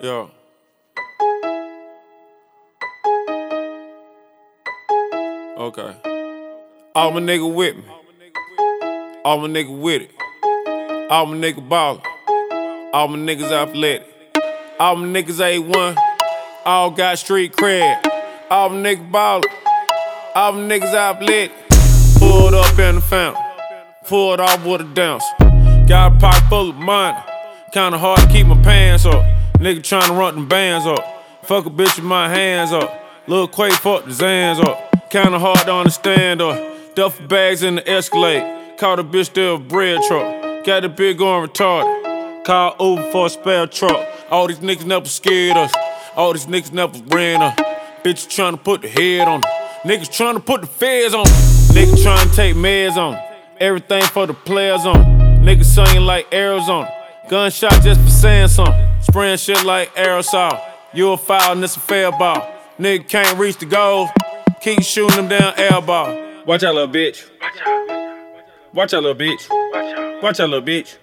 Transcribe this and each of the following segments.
Yeah. Okay. All my nigga with me. All my nigga with it. All my nigga ballin'. All my niggas athletic. All my niggas A1. All got street cred. All my niggas ballin'. All my niggas athletic. Pulled up in the fountain. Pulled off with a dance. Got a pocket full of money. Kinda hard to keep my pants up. Nigga tryna run them bands up. Fuck a bitch with my hands up. Lil Quake fuck the Zans up. Kinda hard to understand up. Duffel bags in the Escalade. Caught a bitch there a bread truck. Got the bitch going retarded. Call Uber for a spare truck. All these niggas never scared us. All these niggas never ran us. Bitch tryna put the head on. on. 'em. Niggas tryna put the feds on. on. 'em. Niggas tryna take meds on. on. 'em. Everything for the players on. Niggas singing like Arizona. Gunshot just for saying something. Spraying shit like aerosol. You a foul and it's a fair ball. Nigga can't reach the goal. Keep shooting them down air ball. Watch out, little bitch. Watch out, little bitch. Watch out, little bitch.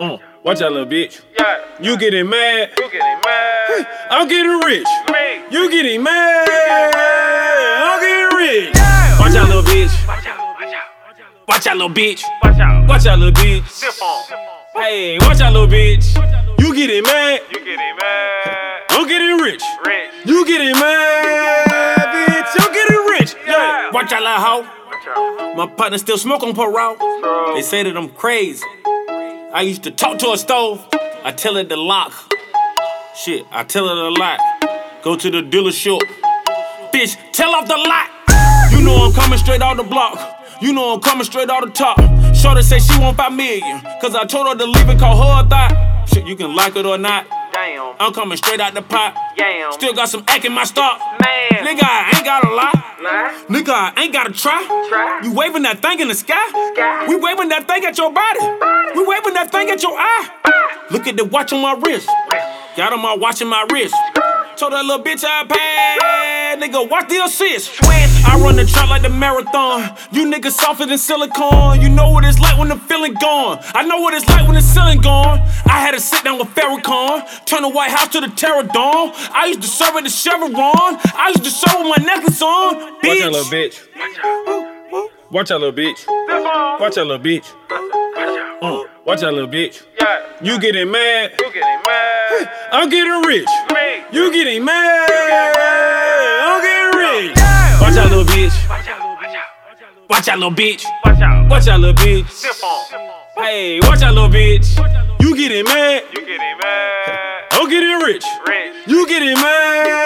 Uh, watch out, little bitch. Yeah, You getting mad? you getting mad. I'm getting rich. Me. You getting mad? I'm getting rich. Yeah. Watch out, little bitch. Watch out, watch out, Watch out, little bitch. watch out. Watch out, little bitch. Hey, watch out, little bitch. You getting mad? You getting mad. I'm getting rich. Rich. You getting mad, bitch? I'm getting rich. Yeah. Watch out, little hoe. My partner still smoke on parole. They say that I'm crazy. I used to talk to a stove. I tell it to lock. Shit, I tell it a lot. Go to the dealership. Bitch, tell off the lot. You know I'm coming straight out the block. You know I'm coming straight out the top. Shorty say she want five million. Cause I told her to leave and call her a thought. Shit, you can like it or not. Damn. I'm coming straight out the pot. Damn. Still got some act in my stock. Man. Nigga, I ain't gotta lie. Nah. Nigga, I ain't gotta try. Try. You waving that thing in the sky? Sky. We waving that thing at your body. We waving that thing at your eye. Look at the watch on my wrist. Got on my watch in my wrist. Told that little bitch I paid. Nigga, watch the assist. I run the track like the marathon. You niggas softer than silicone. You know what it's like when the feeling gone. I know what it's like when the ceiling gone. I had to sit down with Farrakhan. Turn the White House to the Terror Dome. I used to serve at the Chevron. I used to serve with my necklace on. Bitch. Watch out, little bitch. Watch out, little bitch. Watch out, little bitch. Watch out. Uh, watch out, little bitch. You getting mad? You getting mad. I'm getting rich. You getting mad? Little bitch. Watch out, watch out. Watch out, little bitch. Watch out. Watch out, little bitch. Hey, watch out, little bitch. You getting mad? You getting mad. I'm getting rich. Rich. You getting mad?